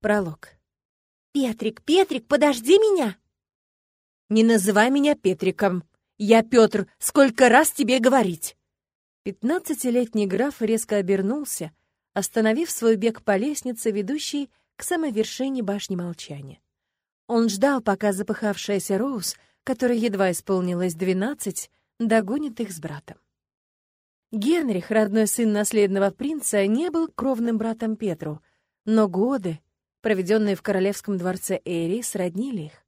Пролог. «Петрик, Петрик, подожди меня!» «Не называй меня Петриком. Я Петр, сколько раз тебе говорить!» Пятнадцатилетний граф резко обернулся, остановив свой бег по лестнице, ведущей к самой вершине башни молчания. Он ждал, пока запыхавшаяся Роуз, которой едва исполнилось двенадцать, догонит их с братом. Генрих, родной сын наследного принца, не был кровным братом Петру, но годы, проведенные в королевском дворце Эри, сроднили их.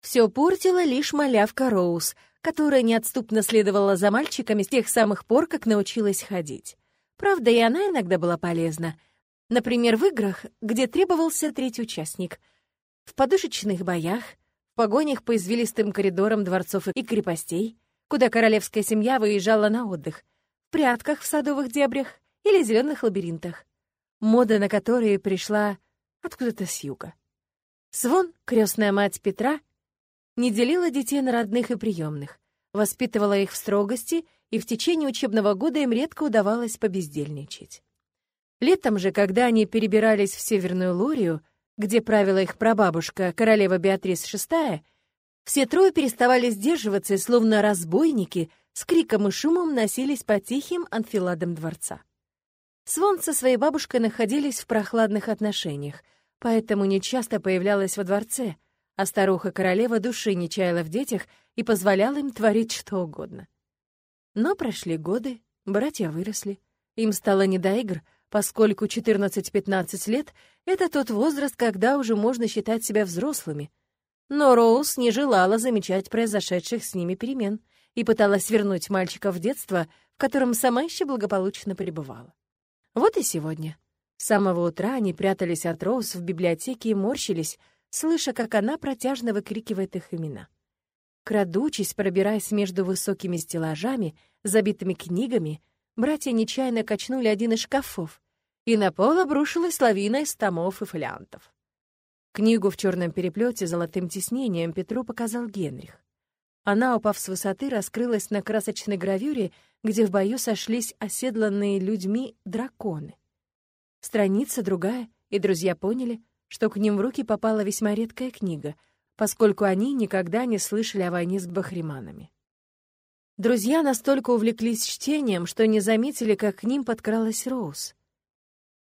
Все портила лишь малявка Роуз, которая неотступно следовала за мальчиками с тех самых пор, как научилась ходить. Правда, и она иногда была полезна. Например, в играх, где требовался третий участник. В подушечных боях, в погонях по извилистым коридорам дворцов и крепостей, куда королевская семья выезжала на отдых, в прятках в садовых дебрях или зеленых лабиринтах, мода на которые пришла откуда-то с юга. Свон, крестная мать Петра, не делила детей на родных и приемных, воспитывала их в строгости, и в течение учебного года им редко удавалось побездельничать. Летом же, когда они перебирались в Северную Лурию, где правила их прабабушка, королева Беатрис VI, все трое переставали сдерживаться и, словно разбойники, с криком и шумом носились по тихим анфиладам дворца. Свон со своей бабушкой находились в прохладных отношениях, поэтому нечасто появлялась во дворце, а старуха-королева души не чаяла в детях и позволяла им творить что угодно. Но прошли годы, братья выросли, им стало не до игр — поскольку 14-15 лет — это тот возраст, когда уже можно считать себя взрослыми. Но Роуз не желала замечать произошедших с ними перемен и пыталась вернуть мальчика в детство, в котором сама еще благополучно пребывала. Вот и сегодня. С самого утра они прятались от Роуз в библиотеке и морщились, слыша, как она протяжно выкрикивает их имена. Крадучись, пробираясь между высокими стеллажами, забитыми книгами, братья нечаянно качнули один из шкафов, и на пол обрушилась лавина из томов и фолиантов. Книгу в черном переплете золотым тиснением Петру показал Генрих. Она, упав с высоты, раскрылась на красочной гравюре, где в бою сошлись оседланные людьми драконы. Страница другая, и друзья поняли, что к ним в руки попала весьма редкая книга, поскольку они никогда не слышали о войне с бахриманами. Друзья настолько увлеклись чтением, что не заметили, как к ним подкралась Роуз.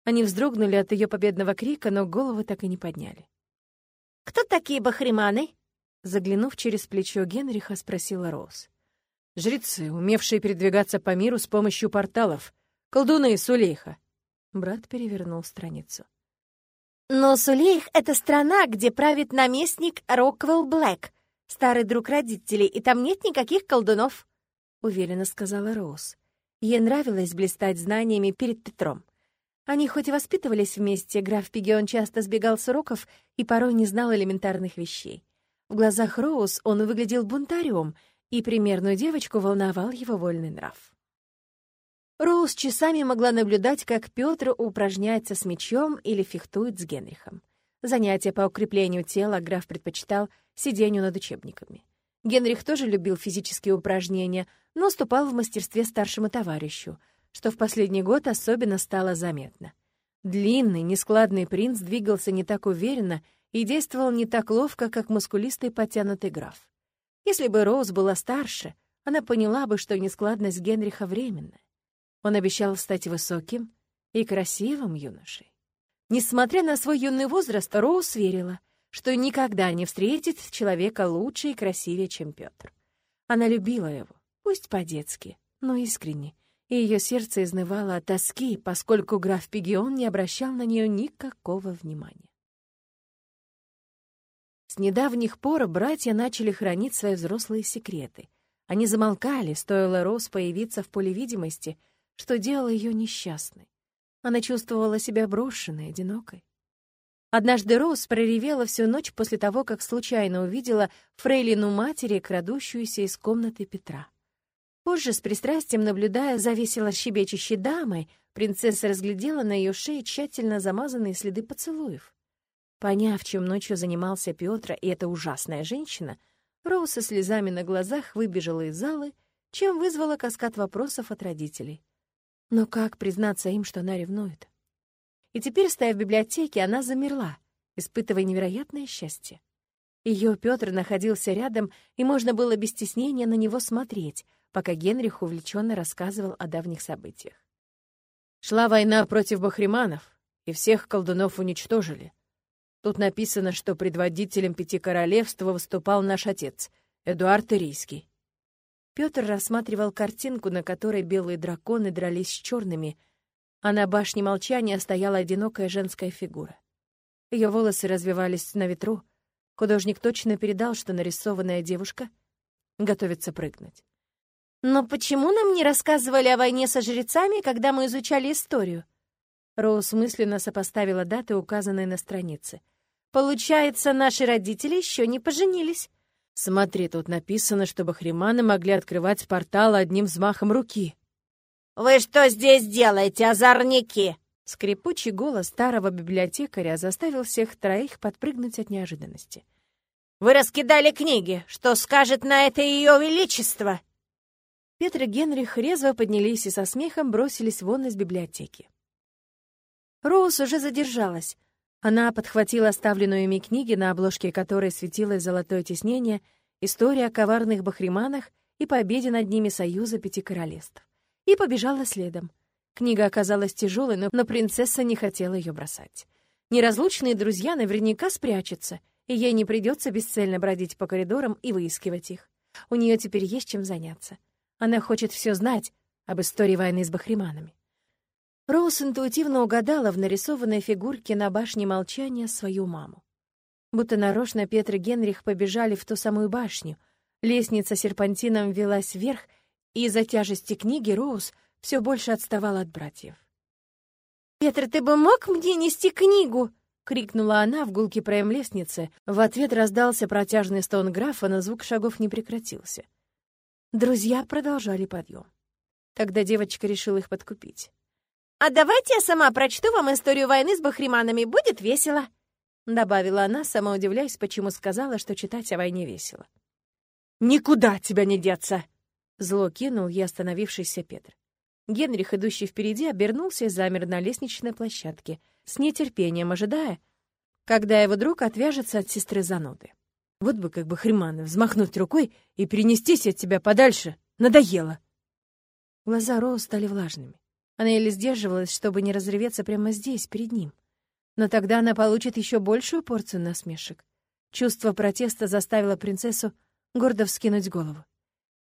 Они вздрогнули от ее победного крика, но головы так и не подняли. «Кто такие бахриманы?» Заглянув через плечо Генриха, спросила Роуз. «Жрецы, умевшие передвигаться по миру с помощью порталов. Колдуны Сулейха». Брат перевернул страницу. «Но Сулейх — это страна, где правит наместник Роквелл Блэк, старый друг родителей, и там нет никаких колдунов». — уверенно сказала Роуз. Ей нравилось блистать знаниями перед Петром. Они хоть и воспитывались вместе, граф Пигион часто сбегал с уроков и порой не знал элементарных вещей. В глазах Роуз он выглядел бунтарем, и примерную девочку волновал его вольный нрав. Роуз часами могла наблюдать, как Петр упражняется с мечом или фехтует с Генрихом. Занятия по укреплению тела граф предпочитал сидению над учебниками. Генрих тоже любил физические упражнения, но уступал в мастерстве старшему товарищу, что в последний год особенно стало заметно. Длинный, нескладный принц двигался не так уверенно и действовал не так ловко, как мускулистый потянутый граф. Если бы Роуз была старше, она поняла бы, что нескладность Генриха временная. Он обещал стать высоким и красивым юношей. Несмотря на свой юный возраст, Роуз верила — что никогда не встретит человека лучше и красивее, чем Петр. Она любила его, пусть по-детски, но искренне, и ее сердце изнывало от тоски, поскольку граф Пегион не обращал на нее никакого внимания. Недавних пор братья начали хранить свои взрослые секреты. Они замолкали, стоило Роуз появиться в поле видимости, что делало ее несчастной. Она чувствовала себя брошенной, одинокой. Однажды Роуз проревела всю ночь после того, как случайно увидела фрейлину матери, крадущуюся из комнаты Петра. Позже, с пристрастием наблюдая за весело щебечущей дамой, принцесса разглядела на ее шее тщательно замазанные следы поцелуев. Поняв, чем ночью занимался Петр и эта ужасная женщина, Роуз со слезами на глазах выбежала из залы, чем вызвала каскад вопросов от родителей. Но как признаться им, что она ревнует? и теперь, стоя в библиотеке, она замерла, испытывая невероятное счастье. Ее Петр находился рядом, и можно было без стеснения на него смотреть, пока Генрих увлеченно рассказывал о давних событиях. Шла война против бахриманов, и всех колдунов уничтожили. Тут написано, что предводителем пяти королевств выступал наш отец, Эдуард Ирийский. Петр рассматривал картинку, на которой белые драконы дрались с черными, а на башне молчания стояла одинокая женская фигура. Ее волосы развивались на ветру. Художник точно передал, что нарисованная девушка готовится прыгнуть. «Но почему нам не рассказывали о войне со жрецами, когда мы изучали историю?» Роуз мысленно сопоставила даты, указанные на странице. «Получается, наши родители еще не поженились». «Смотри, тут написано, что бахриманы могли открывать портал одним взмахом руки». «Вы что здесь делаете, озорники?» Скрипучий голос старого библиотекаря заставил всех троих подпрыгнуть от неожиданности. «Вы раскидали книги! Что скажет на это ее величество?» Петр и Генрих резво поднялись и со смехом бросились вон из библиотеки. Роуз уже задержалась. Она подхватила оставленную ими книги, на обложке которой светилось золотое тиснение, история о коварных бахриманах и победе над ними Союза Пяти Королевств, и побежала следом. Книга оказалась тяжелой, но, но принцесса не хотела ее бросать. Неразлучные друзья наверняка спрячутся, и ей не придется бесцельно бродить по коридорам и выискивать их. У нее теперь есть чем заняться. Она хочет все знать об истории войны с бахриманами. Роуз интуитивно угадала в нарисованной фигурке на башне молчания свою маму. Будто нарочно Петр и Генрих побежали в ту самую башню. Лестница серпантином велась вверх, и из-за тяжести книги Роуз все больше отставала от братьев. «Петр, ты бы мог мне нести книгу?» — крикнула она в гулке проем лестницы. В ответ раздался протяжный стон графа, но звук шагов не прекратился. Друзья продолжали подъем. Тогда девочка решила их подкупить. «А давайте я сама прочту вам историю войны с бахриманами, будет весело», — добавила она, сама удивляясь, почему сказала, что читать о войне весело. «Никуда тебя не деться!» — зло кинул я остановившийся Петр. Генрих, идущий впереди, обернулся и замер на лестничной площадке, с нетерпением ожидая, когда его друг отвяжется от сестры зануды. Вот бы как бы хриманы взмахнуть рукой и перенестись от тебя подальше. Надоело. Глаза Роу стали влажными. Она еле сдерживалась, чтобы не разреветься прямо здесь, перед ним. Но тогда она получит еще большую порцию насмешек. Чувство протеста заставило принцессу гордо вскинуть голову.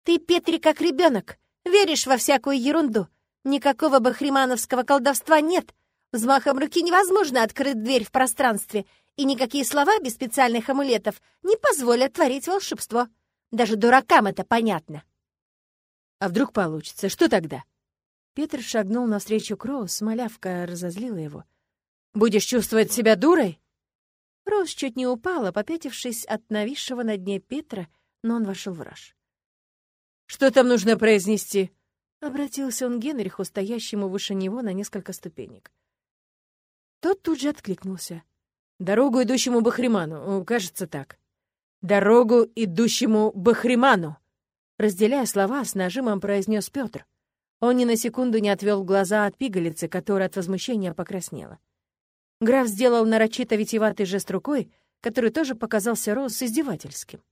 «Ты, Петри, как ребенок, веришь во всякую ерунду. Никакого бахримановского колдовства нет. Взмахом руки невозможно открыть дверь в пространстве, и никакие слова без специальных амулетов не позволят творить волшебство. Даже дуракам это понятно». «А вдруг получится? Что тогда?» Петр шагнул навстречу Кроус, малявка разозлила его. «Будешь чувствовать себя дурой?» Роуз чуть не упала, попятившись от нависшего на дне Петра, но он вошел в раж. «Что там нужно произнести?» — обратился он к Генриху, стоящему выше него на несколько ступенек. Тот тут же откликнулся. «Дорогу, идущему Бахриману, кажется так. Дорогу, идущему Бахриману!» Разделяя слова, с нажимом произнес Петр. Он ни на секунду не отвел глаза от пигалицы, которая от возмущения покраснела. Граф сделал нарочито витиеватый жест рукой, который тоже показался Роуз издевательским.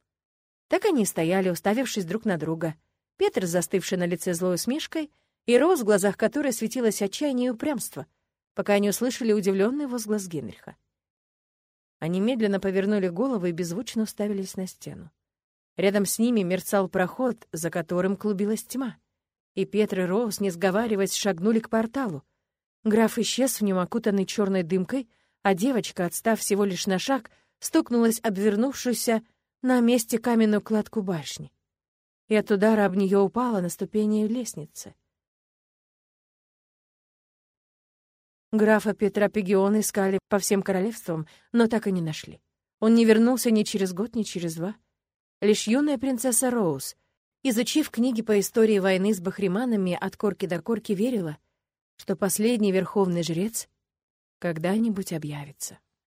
Так они стояли, уставившись друг на друга. Петр, застывший на лице злой усмешкой, и Роуз, в глазах которой светилось отчаяние и упрямство, пока они услышали удивленный возглас Генриха. Они медленно повернули головы и беззвучно уставились на стену. Рядом с ними мерцал проход, за которым клубилась тьма и Петр и Роуз, не сговариваясь, шагнули к порталу. Граф исчез в нем, окутанный черной дымкой, а девочка, отстав всего лишь на шаг, стукнулась обвернувшуюся на месте каменную кладку башни. И от удара об нее упала на ступени лестницы. Графа Петра Пегиона искали по всем королевствам, но так и не нашли. Он не вернулся ни через год, ни через два. Лишь юная принцесса Роуз изучив книги по истории войны с бахриманами от корки до корки, верила, что последний верховный жрец когда-нибудь объявится.